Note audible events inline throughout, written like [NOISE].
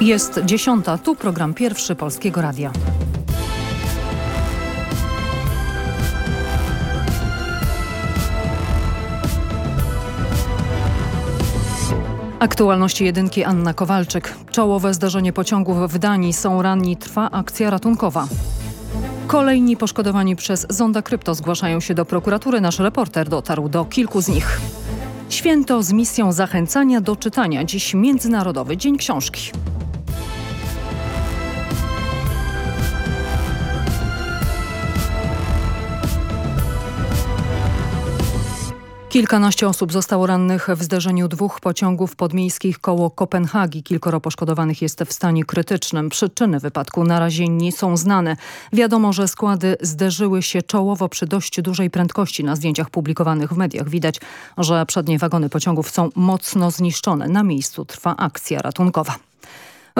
Jest dziesiąta, tu program pierwszy Polskiego Radia. Aktualności jedynki Anna Kowalczyk. Czołowe zdarzenie pociągów w Danii. Są ranni, trwa akcja ratunkowa. Kolejni poszkodowani przez Zonda Krypto zgłaszają się do prokuratury. Nasz reporter dotarł do kilku z nich. Święto z misją zachęcania do czytania. Dziś Międzynarodowy Dzień Książki. Kilkanaście osób zostało rannych w zderzeniu dwóch pociągów podmiejskich koło Kopenhagi. Kilkoro poszkodowanych jest w stanie krytycznym. Przyczyny wypadku na razie nie są znane. Wiadomo, że składy zderzyły się czołowo przy dość dużej prędkości. Na zdjęciach publikowanych w mediach widać, że przednie wagony pociągów są mocno zniszczone. Na miejscu trwa akcja ratunkowa.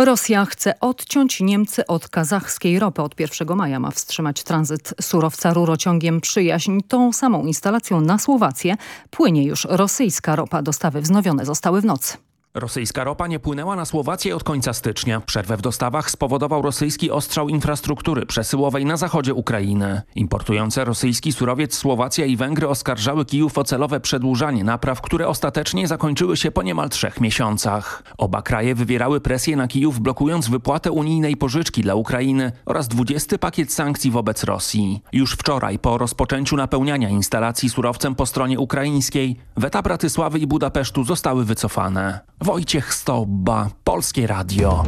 Rosja chce odciąć Niemcy od kazachskiej ropy. Od 1 maja ma wstrzymać tranzyt surowca rurociągiem Przyjaźń. Tą samą instalacją na Słowację płynie już rosyjska ropa. Dostawy wznowione zostały w nocy. Rosyjska ropa nie płynęła na Słowację od końca stycznia. Przerwę w dostawach spowodował rosyjski ostrzał infrastruktury przesyłowej na zachodzie Ukrainy. Importujące rosyjski surowiec Słowacja i Węgry oskarżały Kijów o celowe przedłużanie napraw, które ostatecznie zakończyły się po niemal trzech miesiącach. Oba kraje wywierały presję na Kijów, blokując wypłatę unijnej pożyczki dla Ukrainy oraz 20 pakiet sankcji wobec Rosji. Już wczoraj, po rozpoczęciu napełniania instalacji surowcem po stronie ukraińskiej, weta Bratysławy i Budapesztu zostały wycofane. Wojciech Stobba, Polskie Radio.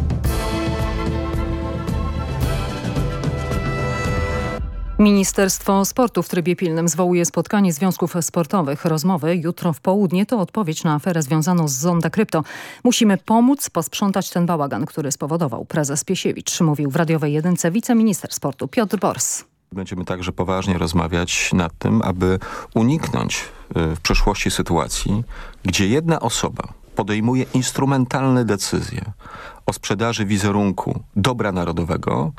Ministerstwo Sportu w trybie pilnym zwołuje spotkanie związków sportowych. Rozmowy jutro w południe to odpowiedź na aferę związaną z Zonda Krypto. Musimy pomóc posprzątać ten bałagan, który spowodował prezes Piesiewicz, mówił w radiowej jedynce wiceminister sportu Piotr Bors. Będziemy także poważnie rozmawiać nad tym, aby uniknąć y, w przyszłości sytuacji, gdzie jedna osoba podejmuje instrumentalne decyzje o sprzedaży wizerunku dobra narodowego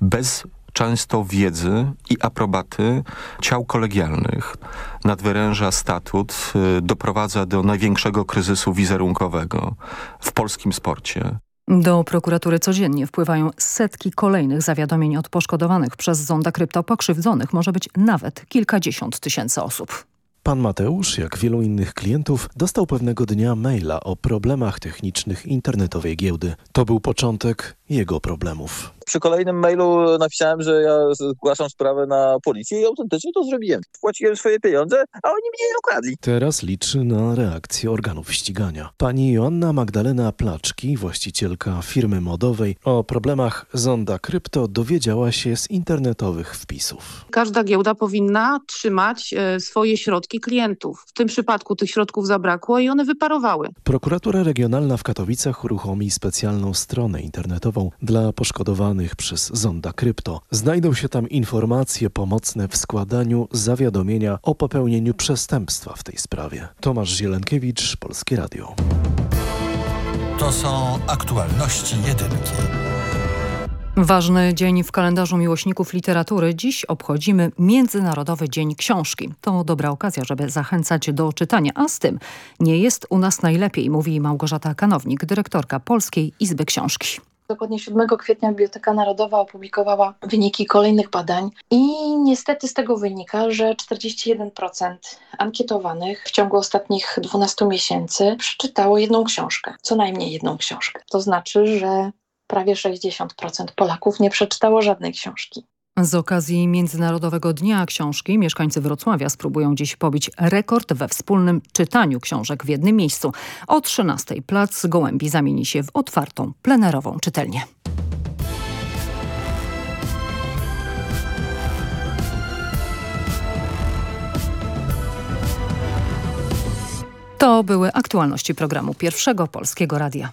bez często wiedzy i aprobaty ciał kolegialnych. Nadwyręża statut, y, doprowadza do największego kryzysu wizerunkowego w polskim sporcie. Do prokuratury codziennie wpływają setki kolejnych zawiadomień od poszkodowanych przez zonda krypto pokrzywdzonych. Może być nawet kilkadziesiąt tysięcy osób. Pan Mateusz, jak wielu innych klientów, dostał pewnego dnia maila o problemach technicznych internetowej giełdy. To był początek jego problemów przy kolejnym mailu napisałem, że ja zgłaszam sprawę na policję i autentycznie to zrobiłem. Płaciłem swoje pieniądze, a oni mnie ukradli. Teraz liczy na reakcję organów ścigania. Pani Joanna Magdalena Placzki, właścicielka firmy modowej, o problemach Zonda Krypto dowiedziała się z internetowych wpisów. Każda giełda powinna trzymać e, swoje środki klientów. W tym przypadku tych środków zabrakło i one wyparowały. Prokuratura Regionalna w Katowicach uruchomi specjalną stronę internetową dla poszkodowanych przez Zonda Krypto. Znajdą się tam informacje pomocne w składaniu zawiadomienia o popełnieniu przestępstwa w tej sprawie. Tomasz Zielenkiewicz, Polskie Radio. To są aktualności jedynki. Ważny dzień w kalendarzu miłośników literatury. Dziś obchodzimy Międzynarodowy Dzień Książki. To dobra okazja, żeby zachęcać do czytania, a z tym nie jest u nas najlepiej, mówi Małgorzata Kanownik, dyrektorka Polskiej Izby Książki. Dokładnie 7 kwietnia Biblioteka Narodowa opublikowała wyniki kolejnych badań i niestety z tego wynika, że 41% ankietowanych w ciągu ostatnich 12 miesięcy przeczytało jedną książkę, co najmniej jedną książkę. To znaczy, że prawie 60% Polaków nie przeczytało żadnej książki. Z okazji Międzynarodowego Dnia Książki mieszkańcy Wrocławia spróbują dziś pobić rekord we wspólnym czytaniu książek w jednym miejscu. O 13 plac Gołębi zamieni się w otwartą, plenerową czytelnię. To były aktualności programu Pierwszego Polskiego Radia.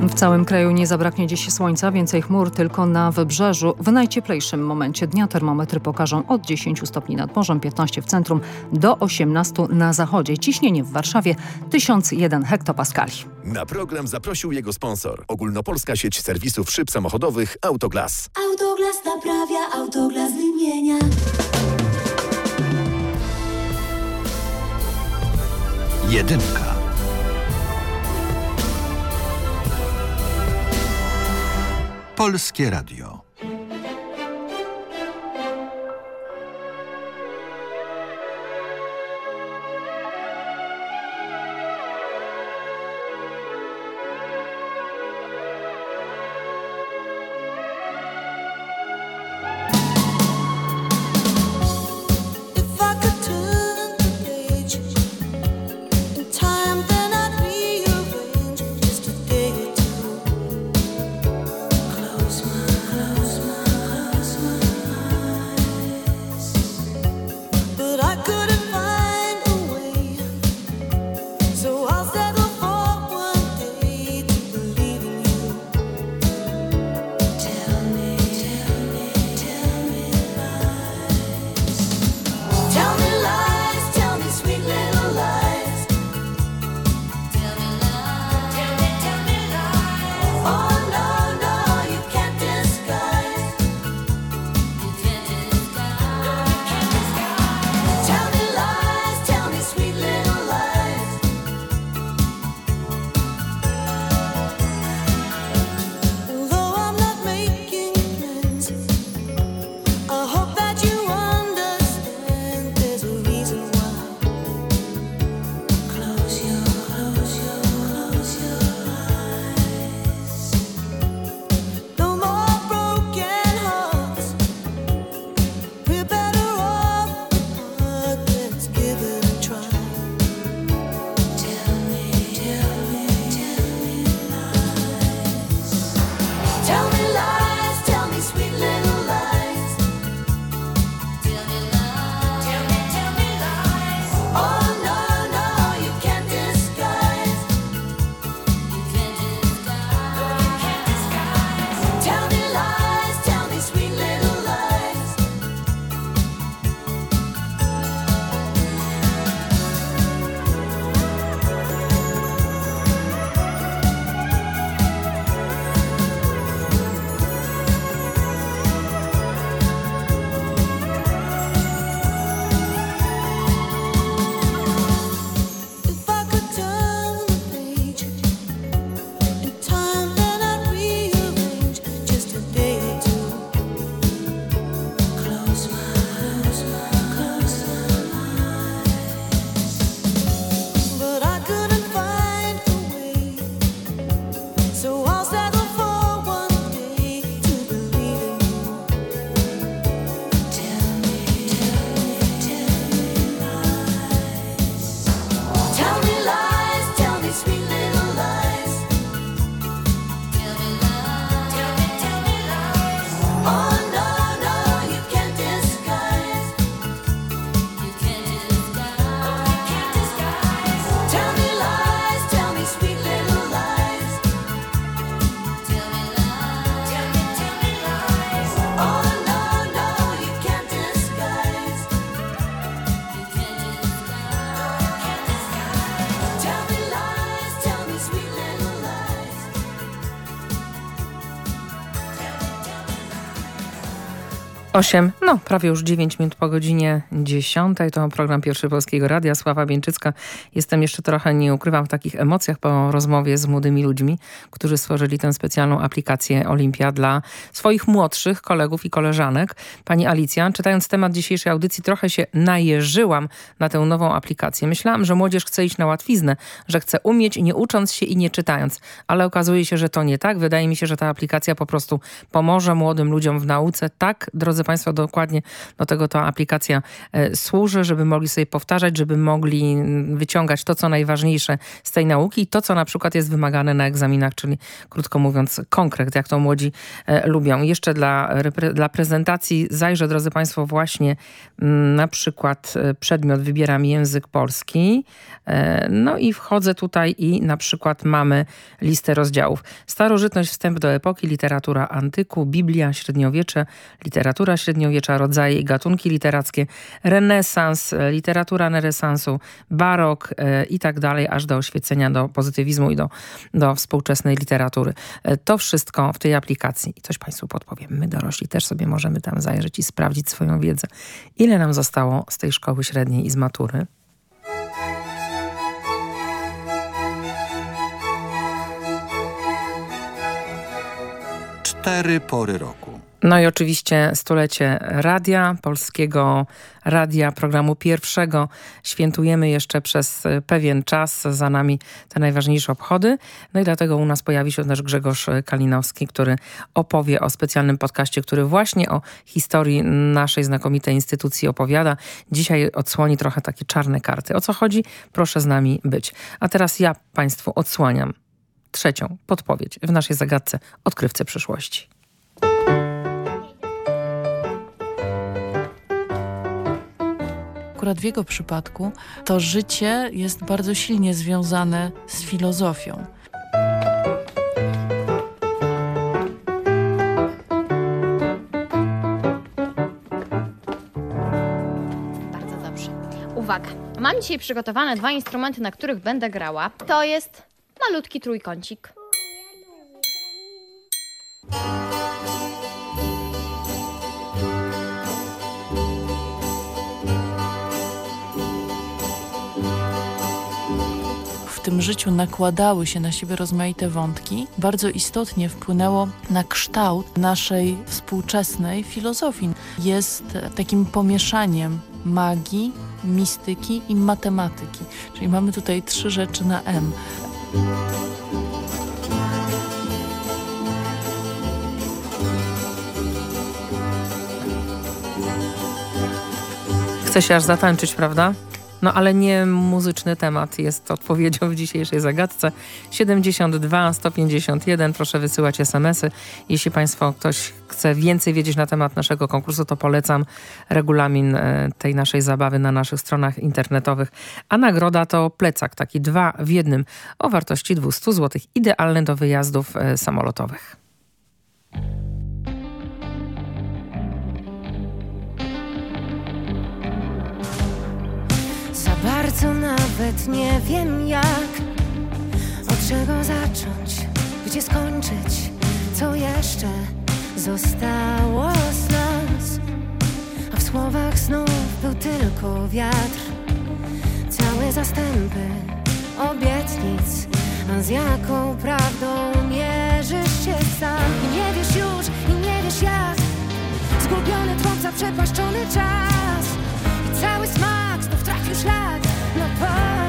W całym kraju nie zabraknie dziś słońca, więcej chmur tylko na wybrzeżu. W najcieplejszym momencie dnia termometry pokażą od 10 stopni nad morzem, 15 w centrum do 18 na zachodzie. Ciśnienie w Warszawie 1001 hektopaskali. Na program zaprosił jego sponsor. Ogólnopolska sieć serwisów szyb samochodowych Autoglas. Autoglas naprawia, Autoglas wymienia. Jedynka. Polskie Radio. Osiem, no prawie już dziewięć minut po godzinie dziesiątej. To program Pierwszy Polskiego Radia. Sława Bieńczycka. Jestem jeszcze trochę, nie ukrywam, w takich emocjach po rozmowie z młodymi ludźmi, którzy stworzyli tę specjalną aplikację Olimpia dla swoich młodszych kolegów i koleżanek. Pani Alicja, czytając temat dzisiejszej audycji, trochę się najeżyłam na tę nową aplikację. Myślałam, że młodzież chce iść na łatwiznę, że chce umieć nie ucząc się i nie czytając. Ale okazuje się, że to nie tak. Wydaje mi się, że ta aplikacja po prostu pomoże młodym ludziom w nauce. Tak, drodzy Państwo, dokładnie do tego ta aplikacja e, służy, żeby mogli sobie powtarzać, żeby mogli wyciągać to, co najważniejsze z tej nauki i to, co na przykład jest wymagane na egzaminach, czyli krótko mówiąc konkret, jak to młodzi e, lubią. Jeszcze dla, dla prezentacji zajrzę, drodzy Państwo, właśnie mm, na przykład e, przedmiot wybieram język polski, no i wchodzę tutaj i na przykład mamy listę rozdziałów. Starożytność, wstęp do epoki, literatura antyku, Biblia, średniowiecze, literatura rodzaje i gatunki literackie, renesans, literatura renesansu, barok e, i tak dalej, aż do oświecenia, do pozytywizmu i do, do współczesnej literatury. E, to wszystko w tej aplikacji. I coś Państwu podpowiem. My dorośli też sobie możemy tam zajrzeć i sprawdzić swoją wiedzę. Ile nam zostało z tej szkoły średniej i z matury? Cztery pory roku. No i oczywiście stulecie radia, polskiego radia, programu pierwszego. Świętujemy jeszcze przez pewien czas, za nami te najważniejsze obchody. No i dlatego u nas pojawi się też Grzegorz Kalinowski, który opowie o specjalnym podcaście, który właśnie o historii naszej znakomitej instytucji opowiada. Dzisiaj odsłoni trochę takie czarne karty. O co chodzi? Proszę z nami być. A teraz ja Państwu odsłaniam trzecią podpowiedź w naszej zagadce Odkrywcy przyszłości. Akurat w jego przypadku to życie jest bardzo silnie związane z filozofią. Bardzo dobrze. Uwaga. Mam dzisiaj przygotowane dwa instrumenty, na których będę grała. To jest malutki trójkącik. Tym życiu nakładały się na siebie rozmaite wątki, bardzo istotnie wpłynęło na kształt naszej współczesnej filozofii. Jest takim pomieszaniem magii, mistyki i matematyki. Czyli mamy tutaj trzy rzeczy na M. Chce się aż zatańczyć, prawda? No ale nie muzyczny temat jest odpowiedzią w dzisiejszej zagadce. 72 151, proszę wysyłać smsy. Jeśli Państwo ktoś chce więcej wiedzieć na temat naszego konkursu, to polecam regulamin e, tej naszej zabawy na naszych stronach internetowych. A nagroda to plecak, taki dwa w jednym o wartości 200 zł, idealny do wyjazdów e, samolotowych. Bardzo nawet nie wiem jak Od czego zacząć, gdzie skończyć Co jeszcze zostało z nas. A w słowach znów był tylko wiatr Całe zastępy obietnic. A z jaką prawdą mierzysz się sam? I nie wiesz już, i nie wiesz jak. Zgubiony tłok, zaprzepaszczony czas. I cały smak znów trafił szlak no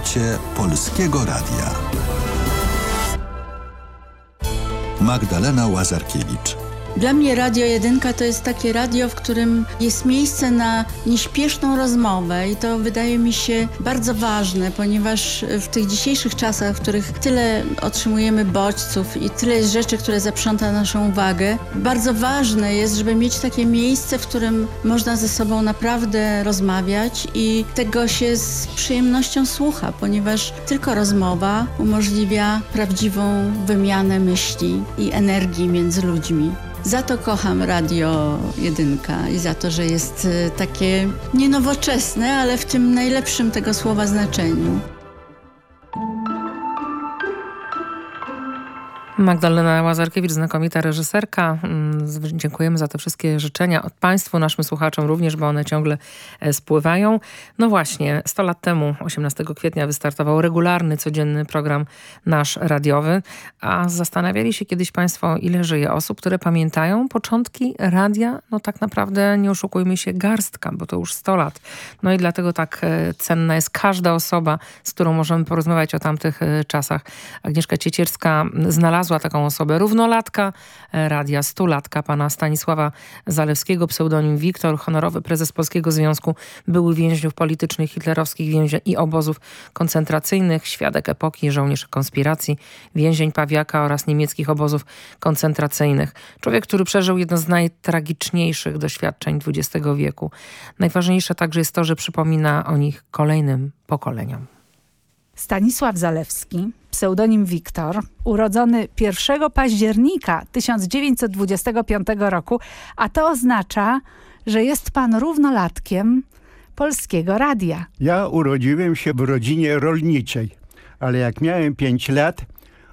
Stulecie Polskiego Radia. Magdalena Łazarkiewicz. Dla mnie Radio Jedynka to jest takie radio, w którym jest miejsce na nieśpieszną rozmowę i to wydaje mi się bardzo ważne, ponieważ w tych dzisiejszych czasach, w których tyle otrzymujemy bodźców i tyle jest rzeczy, które zaprząta naszą uwagę, bardzo ważne jest, żeby mieć takie miejsce, w którym można ze sobą naprawdę rozmawiać i tego się z przyjemnością słucha, ponieważ tylko rozmowa umożliwia prawdziwą wymianę myśli i energii między ludźmi. Za to kocham Radio Jedynka i za to, że jest y, takie nienowoczesne, ale w tym najlepszym tego słowa znaczeniu. Magdalena Łazarkiewicz, znakomita reżyserka. Mm, dziękujemy za te wszystkie życzenia od Państwu, naszym słuchaczom również, bo one ciągle e, spływają. No właśnie, 100 lat temu, 18 kwietnia, wystartował regularny, codzienny program nasz radiowy. A zastanawiali się kiedyś Państwo, ile żyje osób, które pamiętają początki radia? No tak naprawdę, nie oszukujmy się, garstka, bo to już 100 lat. No i dlatego tak e, cenna jest każda osoba, z którą możemy porozmawiać o tamtych e, czasach. Agnieszka Ciecierska znalazła znalazła taką osobę. Równolatka e, radia, stulatka pana Stanisława Zalewskiego, pseudonim Wiktor, honorowy prezes Polskiego Związku były więźniów politycznych, hitlerowskich więzień i obozów koncentracyjnych, świadek epoki, żołnierz konspiracji, więzień Pawiaka oraz niemieckich obozów koncentracyjnych. Człowiek, który przeżył jedno z najtragiczniejszych doświadczeń XX wieku. Najważniejsze także jest to, że przypomina o nich kolejnym pokoleniom. Stanisław Zalewski, pseudonim Wiktor, urodzony 1 października 1925 roku, a to oznacza, że jest pan równolatkiem Polskiego Radia. Ja urodziłem się w rodzinie rolniczej, ale jak miałem 5 lat,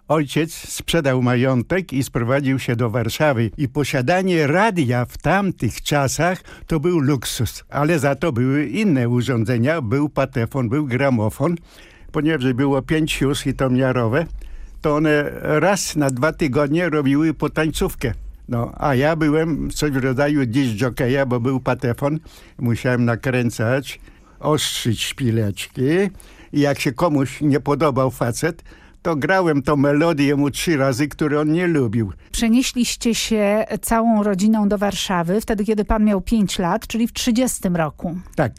ojciec sprzedał majątek i sprowadził się do Warszawy. I posiadanie radia w tamtych czasach to był luksus, ale za to były inne urządzenia. Był patefon, był gramofon ponieważ było pięć sióstr i to miarowe, to one raz na dwa tygodnie robiły potańcówkę. No, a ja byłem coś w rodzaju disc jockeya, bo był patefon. Musiałem nakręcać, ostrzyć szpileczki i jak się komuś nie podobał facet, to grałem tą melodię mu trzy razy, które on nie lubił. Przenieśliście się całą rodziną do Warszawy, wtedy kiedy pan miał pięć lat, czyli w 30 roku. Tak.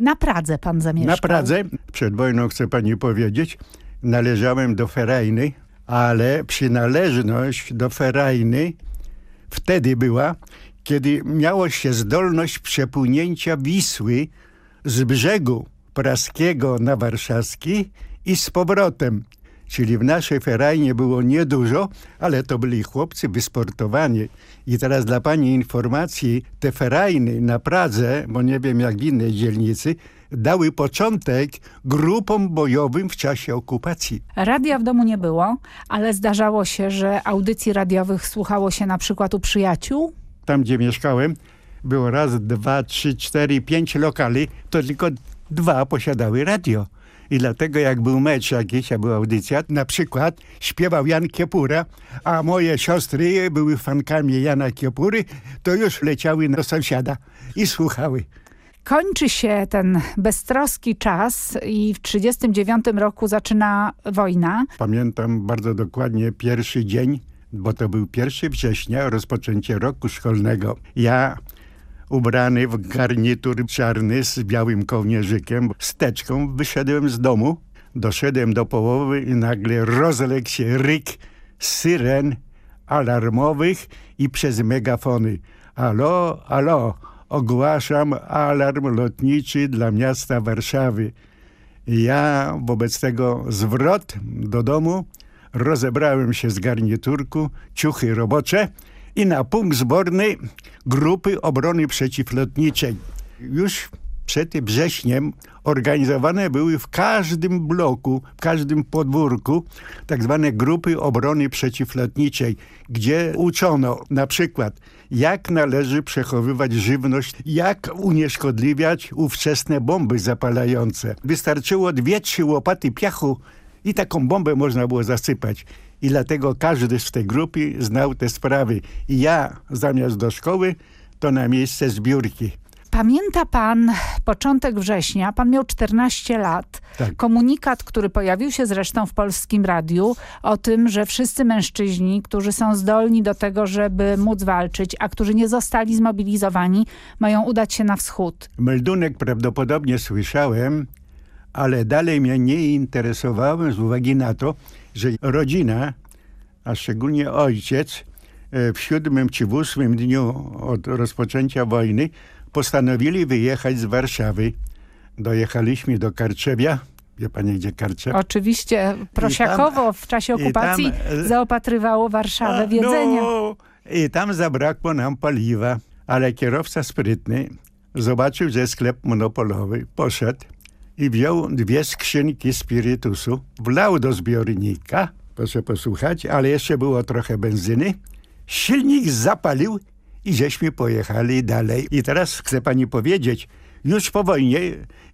Na Pradze pan zamieszkał. Na Pradze, przed wojną chcę pani powiedzieć, należałem do Ferajny, ale przynależność do Ferajny wtedy była, kiedy miało się zdolność przepłynięcia Wisły z brzegu praskiego na warszawski i z powrotem. Czyli w naszej ferajnie było niedużo, ale to byli chłopcy wysportowani. I teraz dla pani informacji, te ferajny na Pradze, bo nie wiem jak w innej dzielnicy, dały początek grupom bojowym w czasie okupacji. Radia w domu nie było, ale zdarzało się, że audycji radiowych słuchało się na przykład u przyjaciół? Tam, gdzie mieszkałem, było raz, dwa, trzy, cztery, pięć lokali, to tylko dwa posiadały radio. I dlatego jak był mecz jakiś, a była audycja, na przykład śpiewał Jan Kiepura, a moje siostry były fankami Jana Kiepury, to już leciały do sąsiada i słuchały. Kończy się ten beztroski czas i w 1939 roku zaczyna wojna. Pamiętam bardzo dokładnie pierwszy dzień, bo to był 1 września, rozpoczęcie roku szkolnego. Ja ubrany w garnitur czarny z białym kołnierzykiem, steczką, wyszedłem z domu. Doszedłem do połowy i nagle rozległ się ryk syren alarmowych i przez megafony. Alo, alo, ogłaszam alarm lotniczy dla miasta Warszawy. Ja wobec tego zwrot do domu, rozebrałem się z garniturku, ciuchy robocze i na punkt zborny Grupy Obrony Przeciwlotniczej. Już przed wrześniem organizowane były w każdym bloku, w każdym podwórku tak zwane grupy obrony przeciwlotniczej, gdzie uczono na przykład jak należy przechowywać żywność, jak unieszkodliwiać ówczesne bomby zapalające. Wystarczyło dwie, trzy łopaty piachu i taką bombę można było zasypać. I dlatego każdy z tej grupy znał te sprawy. I ja zamiast do szkoły, to na miejsce zbiórki. Pamięta pan początek września, pan miał 14 lat. Tak. Komunikat, który pojawił się zresztą w Polskim Radiu o tym, że wszyscy mężczyźni, którzy są zdolni do tego, żeby móc walczyć, a którzy nie zostali zmobilizowani, mają udać się na wschód. Meldunek prawdopodobnie słyszałem, ale dalej mnie nie interesowałem z uwagi na to, że rodzina, a szczególnie ojciec, e, w siódmym czy w ósmym dniu od rozpoczęcia wojny postanowili wyjechać z Warszawy. Dojechaliśmy do Karczewia. Wie pani, gdzie Karczew? Oczywiście Prosiakowo w czasie i tam, okupacji e, zaopatrywało Warszawę w jedzenie. No, i tam zabrakło nam paliwa, ale kierowca sprytny zobaczył, że sklep monopolowy, poszedł i wziął dwie skrzynki spirytusu, wlał do zbiornika, proszę posłuchać, ale jeszcze było trochę benzyny, silnik zapalił i żeśmy pojechali dalej. I teraz chcę pani powiedzieć, już po wojnie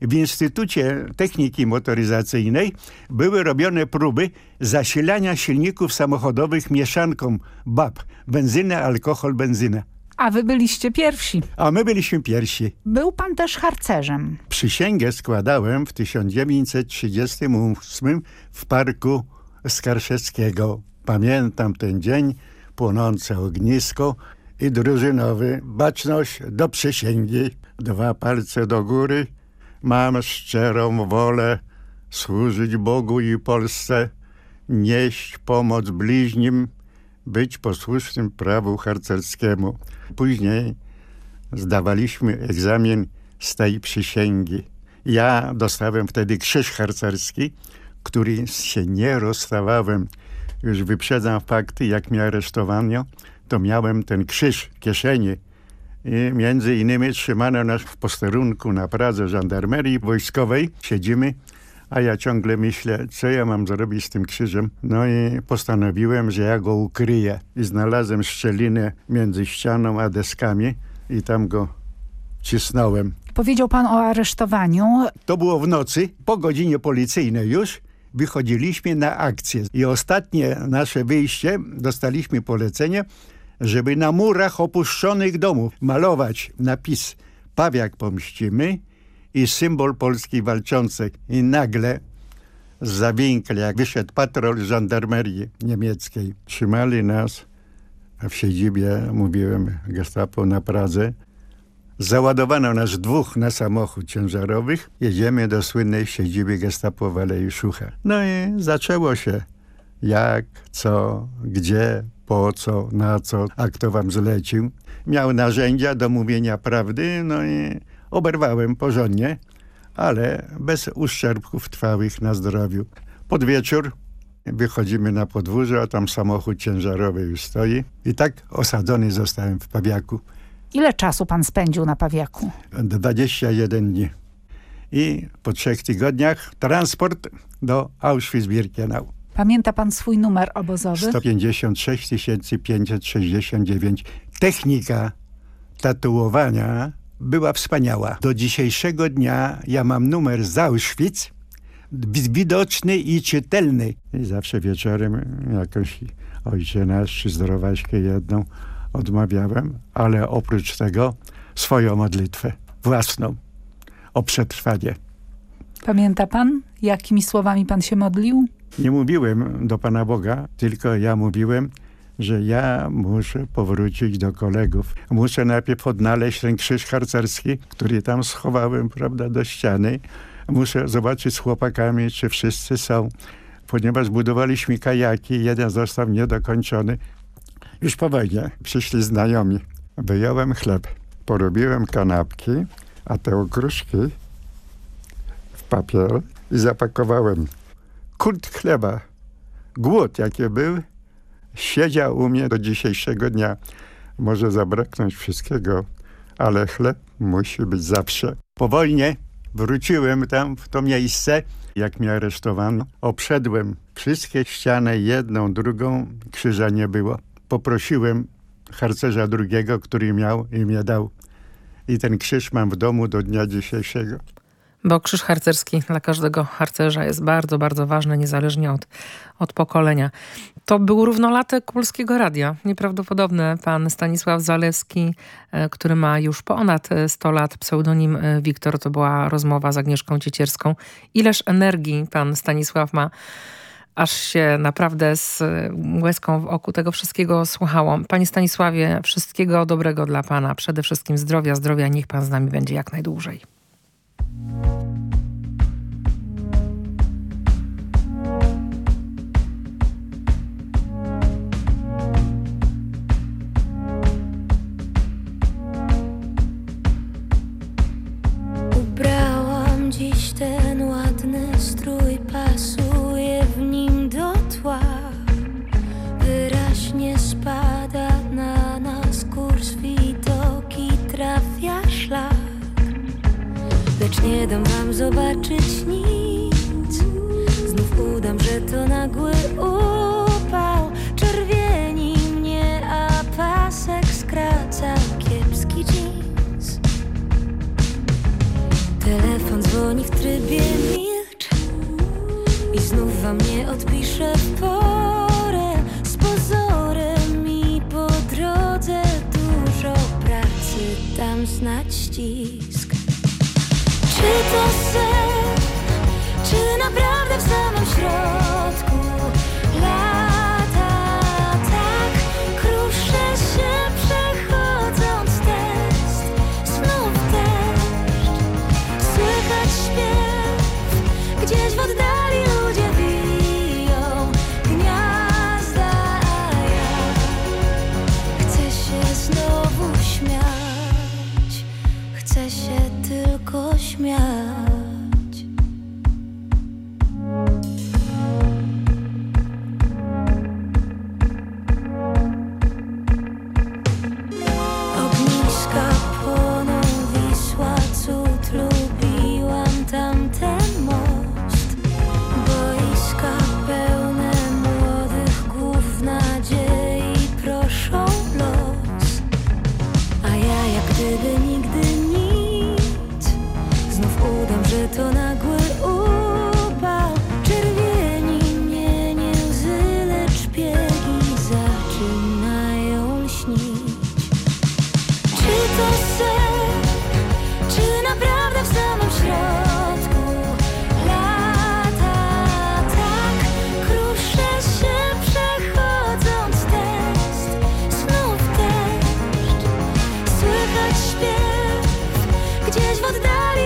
w Instytucie Techniki Motoryzacyjnej były robione próby zasilania silników samochodowych mieszanką BAP, benzyna, alkohol, benzyna. A wy byliście pierwsi. A my byliśmy pierwsi. Był pan też harcerzem. Przysięgę składałem w 1938 w Parku Skarszewskiego. Pamiętam ten dzień, płonące ognisko i drużynowy baczność do przysięgi. Dwa palce do góry. Mam szczerą wolę służyć Bogu i Polsce, nieść pomoc bliźnim, być posłusznym prawu harcerskiemu. Później zdawaliśmy egzamin z tej przysięgi. Ja dostałem wtedy krzyż harcerski, który się nie rozstawałem. Już wyprzedzam fakty, jak mnie aresztowano, to miałem ten krzyż w kieszeni. I między innymi trzymano nas w posterunku na Pradze żandarmerii wojskowej. Siedzimy, a ja ciągle myślę, co ja mam zrobić z tym krzyżem. No i postanowiłem, że ja go ukryję. I znalazłem szczelinę między ścianą a deskami i tam go cisnąłem. Powiedział pan o aresztowaniu. To było w nocy, po godzinie policyjnej już. Wychodziliśmy na akcję i ostatnie nasze wyjście dostaliśmy polecenie, żeby na murach opuszczonych domów malować napis Pawiak pomścimy i symbol Polski walczącej. I nagle z zawinkli, jak wyszedł patrol żandarmerii niemieckiej, trzymali nas w siedzibie, mówiłem, gestapo na Pradze. Załadowano nas dwóch na samochód ciężarowych. Jedziemy do słynnej siedziby gestapo w Alei Szucha. No i zaczęło się. Jak, co, gdzie, po co, na co, a kto wam zlecił. Miał narzędzia do mówienia prawdy, no i oberwałem porządnie, ale bez uszczerbków trwałych na zdrowiu. Pod wieczór wychodzimy na podwórze, a tam samochód ciężarowy już stoi. I tak osadzony zostałem w Pawiaku. Ile czasu pan spędził na Pawiaku? 21 dni. I po trzech tygodniach transport do Auschwitz-Birkenau. Pamięta pan swój numer obozowy? 156 569. Technika tatuowania była wspaniała. Do dzisiejszego dnia ja mam numer z Auschwitz, widoczny i czytelny. I zawsze wieczorem jakąś ojcze nasz czy zdrowaśkę jedną odmawiałem, ale oprócz tego swoją modlitwę, własną, o przetrwanie. Pamięta pan, jakimi słowami pan się modlił? Nie mówiłem do Pana Boga, tylko ja mówiłem, że ja muszę powrócić do kolegów. Muszę najpierw odnaleźć ten krzyż harcerski, który tam schowałem, prawda, do ściany. Muszę zobaczyć z chłopakami, czy wszyscy są. Ponieważ budowaliśmy kajaki, jeden został niedokończony. Już po wojnie przyszli znajomi. Wyjąłem chleb, porobiłem kanapki, a te okruszki w papier i zapakowałem. Kult chleba, głód jaki był, siedział u mnie do dzisiejszego dnia. Może zabraknąć wszystkiego, ale chleb musi być zawsze. Po wojnie wróciłem tam w to miejsce, jak mnie aresztowano. Obszedłem wszystkie ściany, jedną, drugą, krzyża nie było. Poprosiłem harcerza drugiego, który miał i mnie dał. I ten krzyż mam w domu do dnia dzisiejszego. Bo krzyż harcerski dla każdego harcerza jest bardzo, bardzo ważny, niezależnie od, od pokolenia. To był równolatek Polskiego Radia. Nieprawdopodobne. Pan Stanisław Zalewski, e, który ma już ponad 100 lat, pseudonim e, Wiktor, to była rozmowa z Agnieszką Ciecierską. Ileż energii pan Stanisław ma aż się naprawdę z łezką w oku tego wszystkiego słuchałam. Panie Stanisławie, wszystkiego dobrego dla Pana. Przede wszystkim zdrowia, zdrowia. Niech Pan z nami będzie jak najdłużej. Ubrałam dziś ten ładny strój pasuje w nim do tła. Wyraźnie spada na nas kurs widoki traw nie dam wam zobaczyć nic. Znów udam, że to nagły upał is wat daar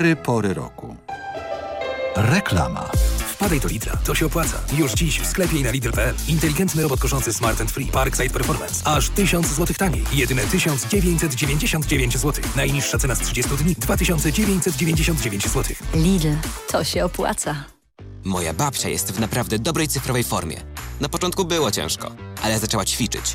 Cztery pory roku. Reklama. Wpadaj do Lidla, to się opłaca. Już dziś w sklepie i na Lidl.pl. Inteligentny robot koszący Smart and Free Parkside Performance. Aż 1000 zł taniej. Jedyne 1999 zł. Najniższa cena z 30 dni 2999 zł. Lidl, to się opłaca. Moja babcia jest w naprawdę dobrej cyfrowej formie. Na początku było ciężko, ale zaczęła ćwiczyć.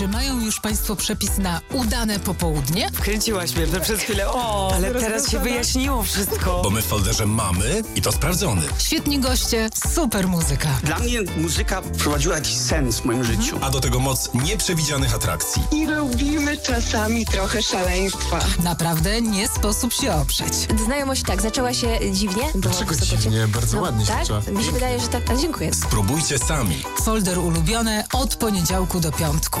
Czy mają już Państwo przepis na udane popołudnie? Wkręciłaś mnie to przez chwilę. O, ale teraz się wyjaśniło wszystko. Bo my w folderze mamy i to sprawdzony. Świetni goście, super muzyka. Dla mnie muzyka wprowadziła jakiś sens w moim życiu. A do tego moc nieprzewidzianych atrakcji. I robimy czasami trochę szaleństwa. Naprawdę nie sposób się oprzeć. Znajomość tak, zaczęła się dziwnie. Dlaczego dziwnie? Bardzo no, ładnie tak? się zaczęła. Mi się wydaje, że tak. A dziękuję. Spróbujcie sami. Folder ulubione od poniedziałku do piątku.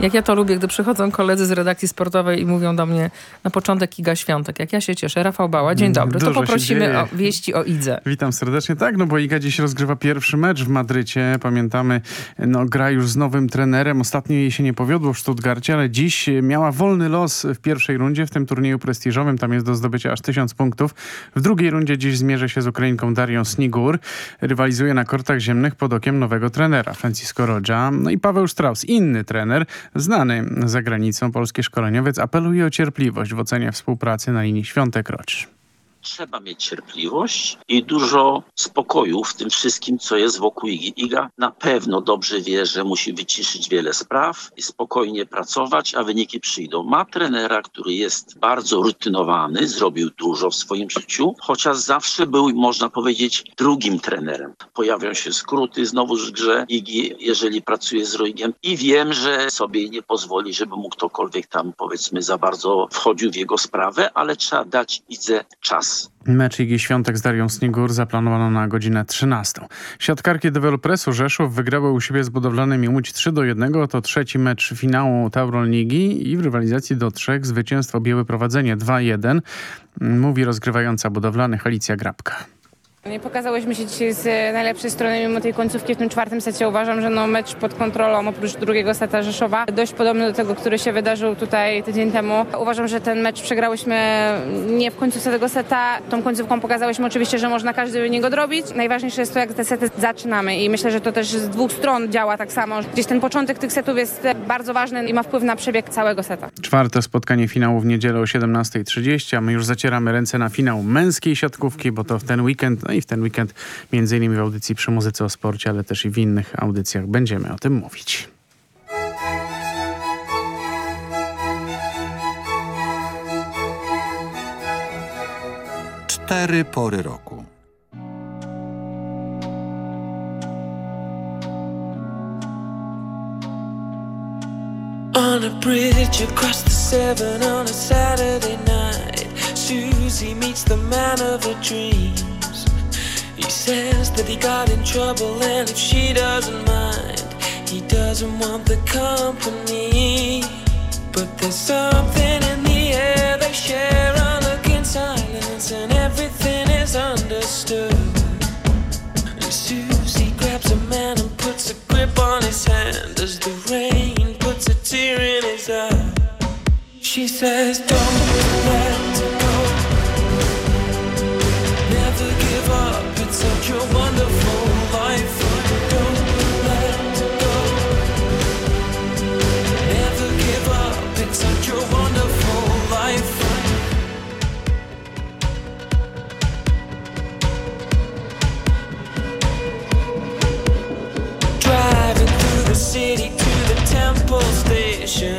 Jak ja to lubię, gdy przychodzą koledzy z redakcji sportowej i mówią do mnie na początek Iga Świątek. Jak ja się cieszę. Rafał Bała, dzień dobry. Dużo to poprosimy o wieści o Idze. Witam serdecznie. Tak, no bo Iga dziś rozgrywa pierwszy mecz w Madrycie. Pamiętamy, no gra już z nowym trenerem. Ostatnio jej się nie powiodło w Stuttgarcie, ale dziś miała wolny los w pierwszej rundzie w tym turnieju prestiżowym. Tam jest do zdobycia aż tysiąc punktów. W drugiej rundzie dziś zmierzy się z Ukrainką Darią Snigur. Rywalizuje na kortach ziemnych pod okiem nowego trenera Francisco Roja. No i Paweł Strauss, inny trener, znany za granicą polski szkoleniowiec, apeluje o cierpliwość w ocenie współpracy na linii Świątek-Rocz. Trzeba mieć cierpliwość i dużo spokoju w tym wszystkim, co jest wokół Igi. Iga na pewno dobrze wie, że musi wyciszyć wiele spraw i spokojnie pracować, a wyniki przyjdą. Ma trenera, który jest bardzo rutynowany, zrobił dużo w swoim życiu, chociaż zawsze był, można powiedzieć, drugim trenerem. Pojawią się skróty znowu w grze Igi, jeżeli pracuje z Roigiem i wiem, że sobie nie pozwoli, żeby mu ktokolwiek tam, powiedzmy, za bardzo wchodził w jego sprawę, ale trzeba dać Idze czas. Mecz Igi Świątek z Darią Snigur zaplanowano na godzinę 13. Siatkarki Developresu Rzeszów wygrały u siebie z budowlanymi Łódź 3 do 1. To trzeci mecz finału Tauron Ligi i w rywalizacji do trzech zwycięstwo objęły prowadzenie 2-1. Mówi rozgrywająca budowlanych Alicja Grabka. Nie pokazałyśmy się dzisiaj z najlepszej strony mimo tej końcówki w tym czwartym secie. Uważam, że no mecz pod kontrolą oprócz drugiego seta Rzeszowa dość podobny do tego, który się wydarzył tutaj tydzień temu. Uważam, że ten mecz przegrałyśmy nie w końcówce tego seta. Tą końcówką pokazałyśmy oczywiście, że można każdy niego drobić. Najważniejsze jest to, jak te sety zaczynamy i myślę, że to też z dwóch stron działa tak samo. Gdzieś ten początek tych setów jest bardzo ważny i ma wpływ na przebieg całego seta. Czwarte spotkanie finału w niedzielę o 17.30, a my już zacieramy ręce na finał męskiej siatkówki, bo to w ten weekend no i w ten weekend między innymi w audycji przy muzyce o sporcie, ale też i w innych audycjach będziemy o tym mówić. Cztery pory roku. On a bridge across the Severn on a Saturday night, Susie meets the man of her dreams. He says that he got in trouble, and if she doesn't mind, he doesn't want the company. But there's something in the air they share a look in silence, and everything is understood. And Susie grabs a man and puts a grip on his hand as the rain puts a tear in his eye. She says, Don't let city to the temple station,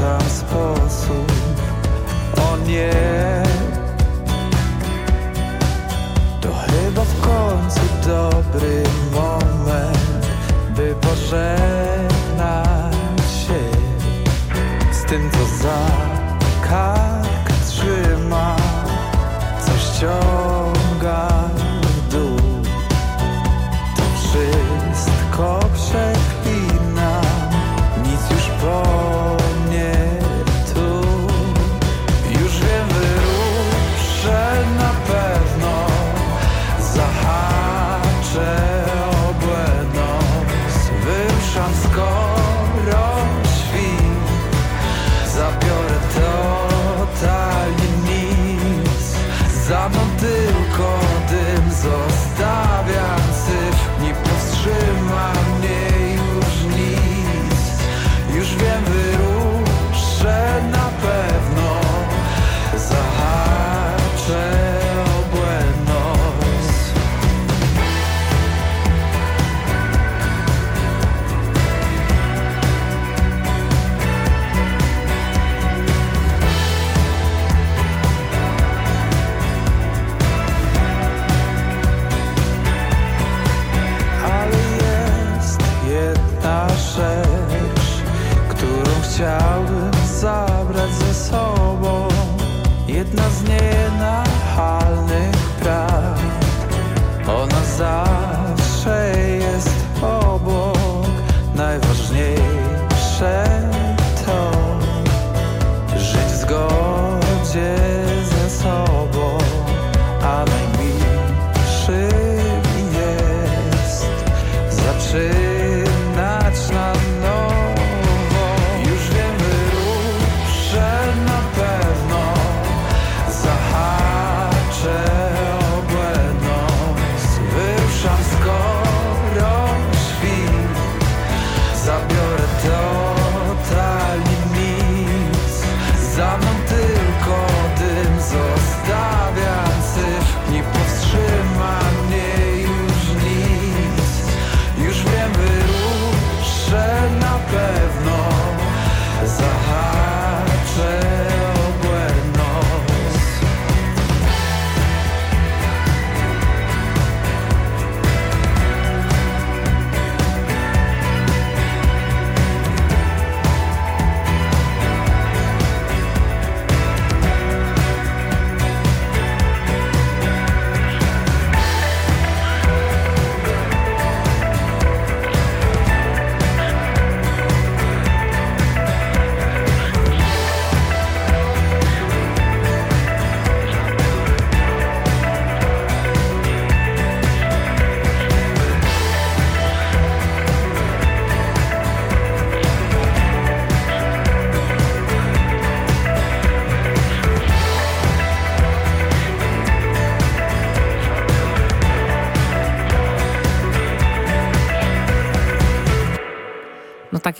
ten sposób. O nie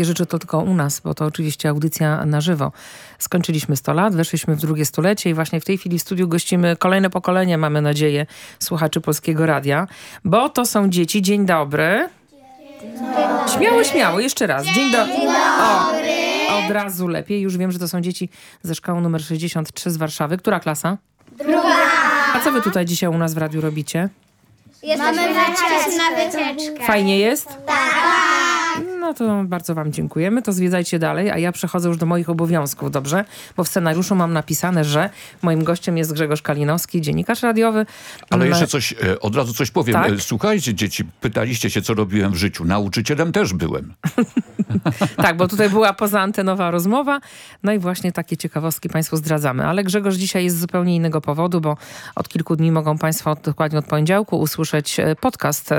takie rzeczy to tylko u nas, bo to oczywiście audycja na żywo. Skończyliśmy 100 lat, weszliśmy w drugie stulecie i właśnie w tej chwili w studiu gościmy kolejne pokolenie, mamy nadzieję, słuchaczy Polskiego Radia, bo to są dzieci. Dzień dobry. Śmiało, śmiało, jeszcze raz. Dzień, do... Dzień dobry. O, od razu lepiej. Już wiem, że to są dzieci ze szkoły numer 63 z Warszawy. Która klasa? Druga. A co wy tutaj dzisiaj u nas w radiu robicie? Mamy wycieczkę. na wycieczkę. Fajnie jest? Tak. No to bardzo wam dziękujemy. To zwiedzajcie dalej, a ja przechodzę już do moich obowiązków, dobrze? Bo w scenariuszu mam napisane, że moim gościem jest Grzegorz Kalinowski, dziennikarz radiowy. Ale jeszcze Mm, coś, e, od razu coś powiem. Tak? E, Słuchajcie dzieci, pytaliście się co robiłem w życiu. Nauczycielem też byłem. [LAUGHS] Tak, bo tutaj była pozaantenowa rozmowa. No i właśnie takie ciekawostki Państwu zdradzamy. Ale Grzegorz dzisiaj jest z zupełnie innego powodu, bo od kilku dni mogą Państwo od, dokładnie od poniedziałku usłyszeć e, podcast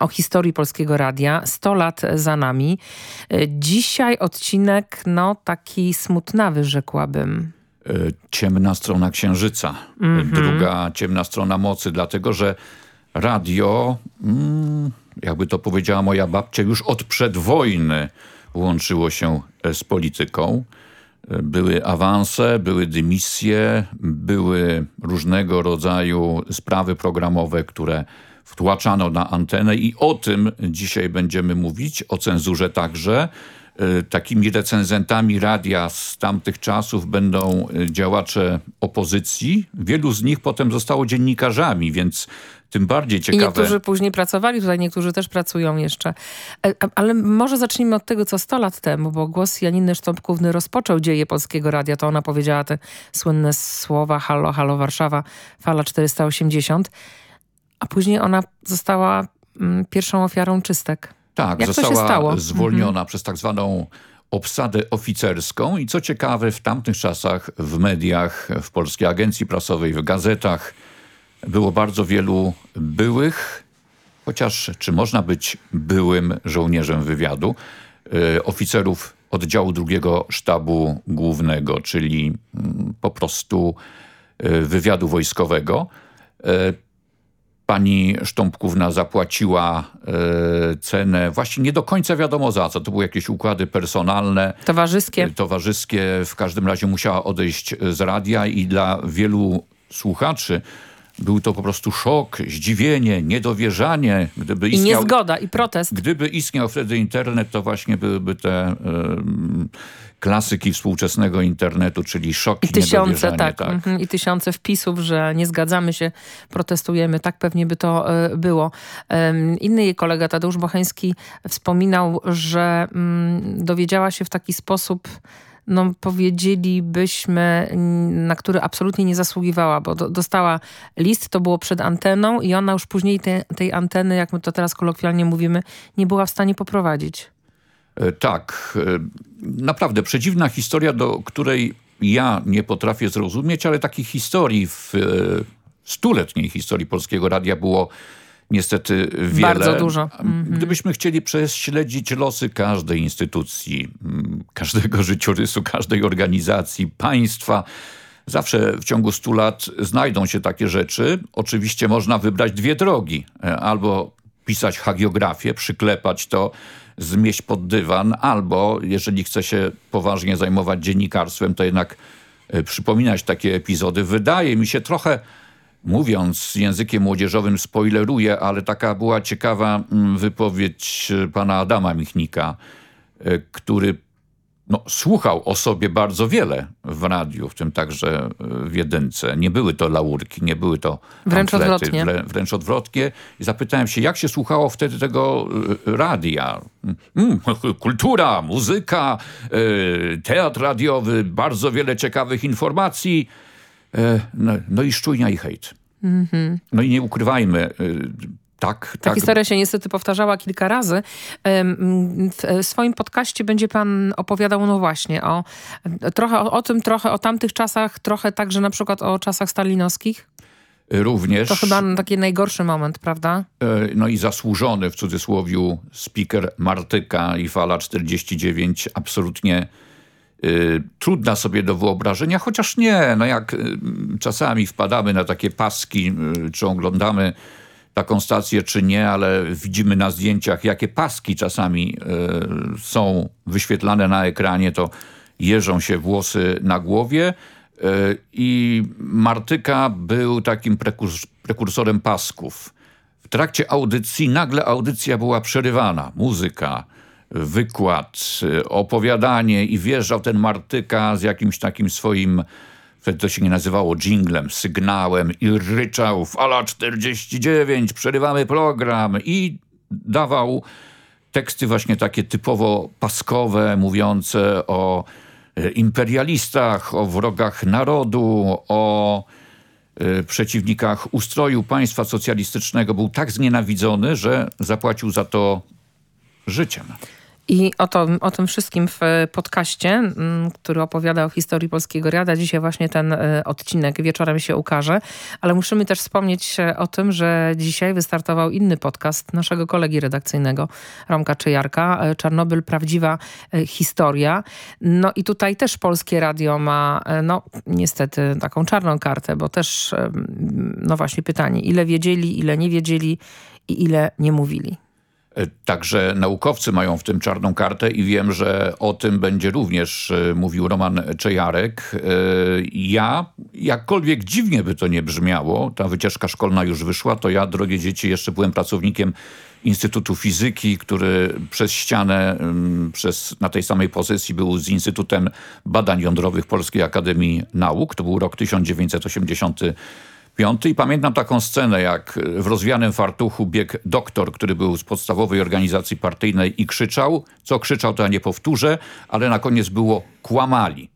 o historii Polskiego Radia. 100 lat za E, Dzisiaj odcinek, no taki smutnawy, rzekłabym. E, Ciemna strona księżyca. Mhm. Druga ciemna strona mocy, dlatego że radio, mm, jakby to powiedziała moja babcia, już od przedwojny łączyło się e, z polityką. Były awanse, były dymisje, były różnego rodzaju sprawy programowe, które wtłaczano na antenę i o tym dzisiaj będziemy mówić, o cenzurze także. E, Takimi recenzentami radia z tamtych czasów będą e, działacze opozycji. Wielu z nich potem zostało dziennikarzami, więc tym bardziej I ciekawe... niektórzy później pracowali tutaj, niektórzy też pracują jeszcze. E, Ale może zacznijmy od tego, co 100 lat temu, bo głos Janiny Sztąpkówny rozpoczął dzieje Polskiego Radia. To ona powiedziała te słynne słowa halo, halo Warszawa, fala 480. A później ona została mm, pierwszą ofiarą czystek. Tak, Jak została zwolniona Mhm. przez tak zwaną obsadę oficerską i co ciekawe w tamtych czasach w mediach, w Polskiej Agencji Prasowej, w gazetach było bardzo wielu byłych, chociaż czy można być byłym żołnierzem wywiadu, e, oficerów oddziału drugiego sztabu głównego, czyli mm, po prostu e, wywiadu wojskowego. Pani Sztąpkówna zapłaciła e, cenę, właśnie nie do końca wiadomo za co. To były jakieś układy personalne. Towarzyskie. E, Towarzyskie. W każdym razie musiała odejść z radia i dla wielu słuchaczy był to po prostu szok, zdziwienie, niedowierzanie. Gdyby I istniał, niezgoda, i protest. Gdyby istniał wtedy internet, to właśnie byłyby te klasyki współczesnego internetu, czyli szok I i tysiące, niedowierzanie. tak, mhm, i tysiące wpisów, że nie zgadzamy się, protestujemy. Tak pewnie by to e, było. Inny jej kolega, Tadeusz Bocheński, wspominał, że mm, dowiedziała się w taki sposób, no powiedzielibyśmy, na który absolutnie nie zasługiwała, bo do, dostała list, to było przed anteną i ona już później te, tej anteny, jak my to teraz kolokwialnie mówimy, nie była w stanie poprowadzić. E, Tak, e, naprawdę przedziwna historia, do której ja nie potrafię zrozumieć, ale takich historii w e, stuletniej historii Polskiego Radia było niestety wiele. Bardzo dużo. Mhm. Gdybyśmy chcieli prześledzić losy każdej instytucji, każdego [LAUGHS] życiorysu, każdej organizacji, państwa, Zawsze w ciągu 100 lat znajdą się takie rzeczy. Oczywiście można wybrać dwie drogi. E, Albo pisać hagiografię, przyklepać to, zmieść pod dywan, albo jeżeli chce się poważnie zajmować dziennikarstwem, to jednak e, przypominać takie epizody. Wydaje mi się trochę, mówiąc językiem młodzieżowym, spoileruję, ale taka była ciekawa mm, wypowiedź e, pana Adama Michnika, e, który no, słuchał o sobie bardzo wiele w radiu, w tym także w jedynce. Nie były to laurki, nie były to Wręcz pamflety, odwrotnie. wrę- wręcz odwrotnie. I zapytałem się, jak się słuchało wtedy tego radia? Mm, [LAUGHS] kultura, muzyka, teatr radiowy, bardzo wiele ciekawych informacji. E, No, no i szczujnia i hejt. Mhm. No i nie ukrywajmy, y, tak, Ta tak. historia się niestety powtarzała kilka razy. W swoim podcaście będzie pan opowiadał, no właśnie, o, trochę o, o tym, trochę o tamtych czasach, trochę także na przykład o czasach stalinowskich. Również. To chyba taki najgorszy moment, prawda? E, No i zasłużony w cudzysłowiu speaker Martyka i fala 49 absolutnie y, trudna sobie do wyobrażenia, chociaż nie, no jak y, czasami wpadamy na takie paski, y, czy oglądamy taką stację, czy nie, ale widzimy na zdjęciach, jakie paski czasami są wyświetlane na ekranie, to jeżą się włosy na głowie. I Martyka był takim prekurs prekursorem pasków. W trakcie audycji nagle audycja była przerywana. Muzyka, wykład, opowiadanie i wjeżdżał ten Martyka z jakimś takim swoim wtedy to się nie nazywało jinglem, sygnałem i ryczał fala 49, przerywamy program i dawał teksty właśnie takie typowo paskowe, mówiące o e, imperialistach, o wrogach narodu, o y, przeciwnikach ustroju państwa socjalistycznego. Był tak znienawidzony, że zapłacił za to życiem. I o, to, o tym wszystkim w podcaście, mm, który opowiada o historii Polskiego Rada. Dzisiaj właśnie ten e, odcinek wieczorem się ukaże. Ale musimy też wspomnieć o tym, że dzisiaj wystartował inny podcast naszego kolegi redakcyjnego, Romka Czyjarka. E, Czarnobyl, prawdziwa e, historia. No i tutaj też Polskie Radio ma, no niestety, taką czarną kartę, bo też, no właśnie pytanie, ile wiedzieli, ile nie wiedzieli i ile nie mówili. E, także naukowcy mają w tym czarną kartę i wiem, że o tym będzie również e, mówił Roman Czejarek. E, ja, jakkolwiek dziwnie by to nie brzmiało, ta wycieczka szkolna już wyszła, to ja, drogie dzieci, jeszcze byłem pracownikiem Instytutu Fizyki, który przez ścianę, mm, przez, na tej samej pozycji był z Instytutem Badań Jądrowych Polskiej Akademii Nauk. To był rok 1980 piąty i pamiętam taką scenę, jak w rozwianym fartuchu biegł doktor, który był z podstawowej organizacji partyjnej i krzyczał. Co krzyczał, to ja nie powtórzę, ale na koniec było kłamali.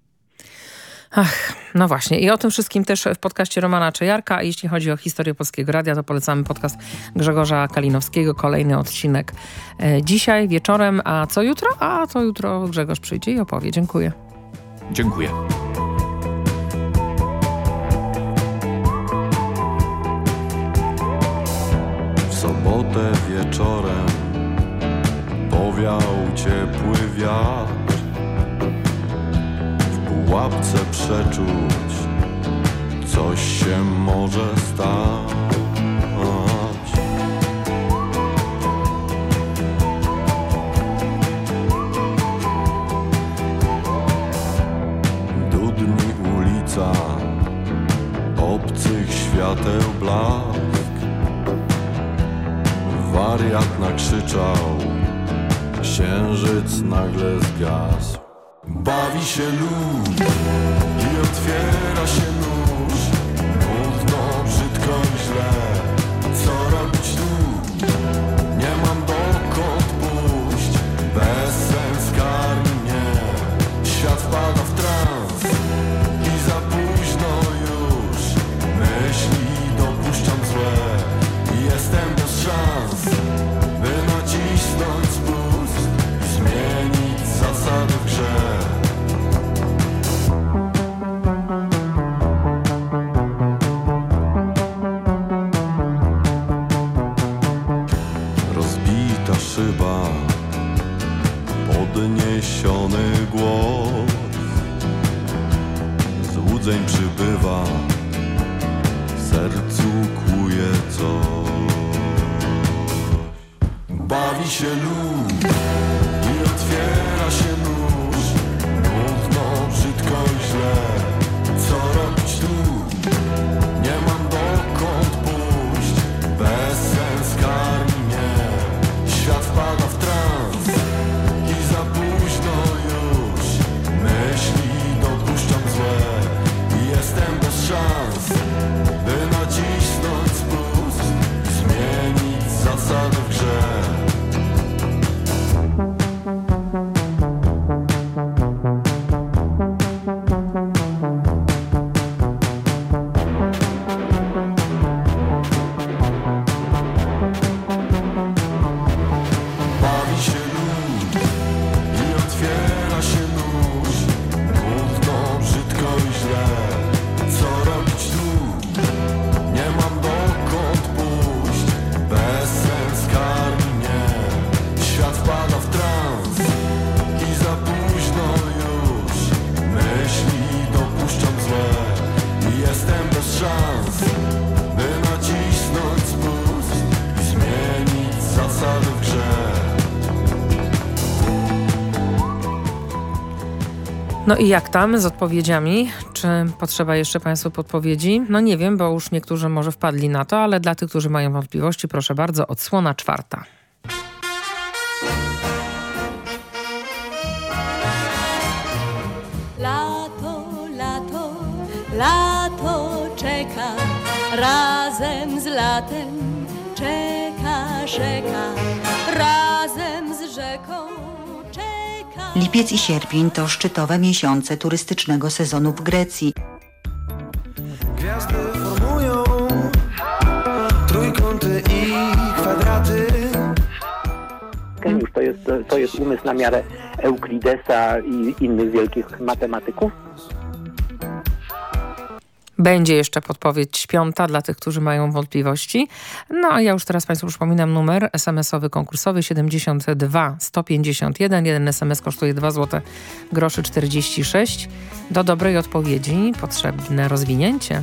Ach, no właśnie. I o tym wszystkim też w podcaście Romana Czejarka. A jeśli chodzi o historię Polskiego Radia, to polecamy podcast Grzegorza Kalinowskiego. Kolejny odcinek e, dzisiaj wieczorem. A co jutro? A to jutro Grzegorz przyjdzie i opowie. Dziękuję. Dziękuję. Sobotę wieczorem powiał ciepły wiatr. W pułapce przeczuć coś się może stać. Dudni ulica obcych świateł blask wariat nakrzyczał. Księżyc nagle zgasł. Bawi się lud No i jak tam z odpowiedziami? Czy potrzeba jeszcze Państwu podpowiedzi? No nie wiem, bo już niektórzy może wpadli na to, ale dla tych, którzy mają wątpliwości, proszę bardzo, odsłona czwarta. Lato, lato, lato czeka, razem z latem czeka rzeka, razem z rzeką. Lipiec i sierpień to szczytowe miesiące turystycznego sezonu w Grecji. Gwiazdy formują trójkąty i kwadraty. Geniusz to jest, to jest umysł na miarę Euklidesa i innych wielkich matematyków. Będzie jeszcze podpowiedź piąta dla tych, którzy mają wątpliwości. No a ja już teraz Państwu przypominam numer SMS-owy konkursowy 72 151. Jeden SMS kosztuje 2 zł groszy 46. Do dobrej odpowiedzi potrzebne rozwinięcie.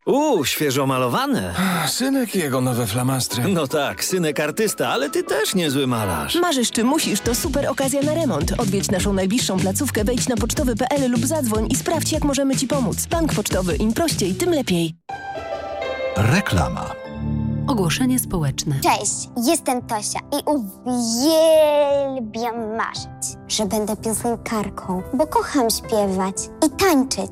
Uuu, świeżo malowane. Synek i jego nowe flamastry. No tak, synek artysta, ale ty też niezły malarz. Marzysz czy musisz, to super okazja na remont. Odwiedź naszą najbliższą placówkę, wejdź na pocztowy.pl lub zadzwoń i sprawdź, jak możemy Ci pomóc. Bank Pocztowy, im prościej, tym lepiej. Reklama. Ogłoszenie społeczne. Cześć, jestem Tosia i uwielbiam marzyć, że będę piosenkarką, bo kocham śpiewać i tańczyć.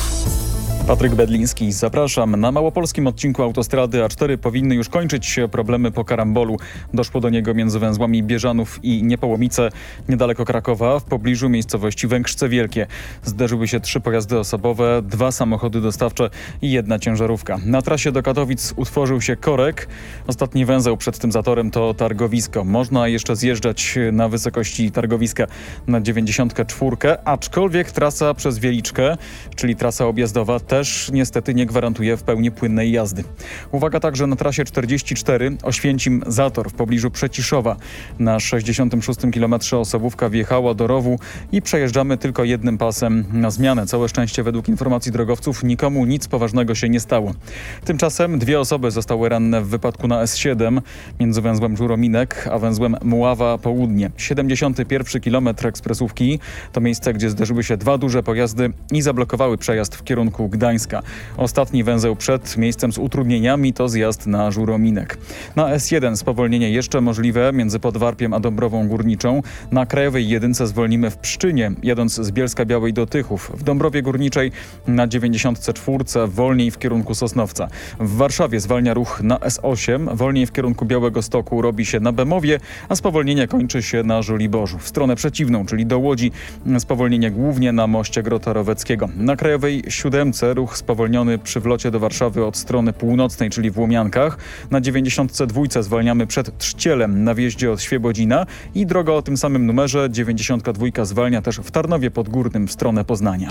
Patryk Bedliński, zapraszam. Na małopolskim odcinku autostrady A4 powinny już kończyć się problemy po karambolu. Doszło do niego między węzłami Bieżanów i Niepołomice, niedaleko Krakowa, w pobliżu miejscowości Węgrzce Wielkie. Zderzyły się trzy pojazdy osobowe, dwa samochody dostawcze i jedna ciężarówka. Na trasie do Katowic utworzył się korek. Ostatni węzeł przed tym zatorem to targowisko. Można jeszcze zjeżdżać na wysokości targowiska na 94, aczkolwiek trasa przez Wieliczkę, czyli trasa objazdowa, też niestety nie gwarantuje w pełni płynnej jazdy. Uwaga także na trasie 44 Oświęcim Zator w pobliżu Przeciszowa. Na 66 km osobówka wjechała do rowu i przejeżdżamy tylko jednym pasem na zmianę. Całe szczęście według informacji drogowców nikomu nic poważnego się nie stało. Tymczasem dwie osoby zostały ranne w wypadku na S7 między węzłem Żurominek a węzłem Muława Południe. 71 km ekspresówki to miejsce, gdzie zderzyły się dwa duże pojazdy i zablokowały przejazd w kierunku Gdańska. Ostatni węzeł przed miejscem z utrudnieniami to zjazd na Żurominek. Na S1 spowolnienie jeszcze możliwe między Podwarpiem a Dąbrową Górniczą. Na Krajowej Jedynce zwolnimy w Pszczynie, jadąc z Bielska Białej do Tychów. W Dąbrowie Górniczej na 94 wolniej w kierunku Sosnowca. W Warszawie zwalnia ruch na S8, wolniej w kierunku Białego Stoku robi się na Bemowie, a spowolnienie kończy się na Żoliborzu. W stronę przeciwną, czyli do Łodzi, spowolnienie głównie na moście Grota Roweckiego. Na Krajowej Siódemce ruch spowolniony przy wlocie do Warszawy od strony północnej, czyli w Łomiankach. Na 92 zwalniamy przed Trzcielem na wjeździe od Świebodzina i droga o tym samym numerze 92 zwalnia też w Tarnowie Podgórnym w stronę Poznania.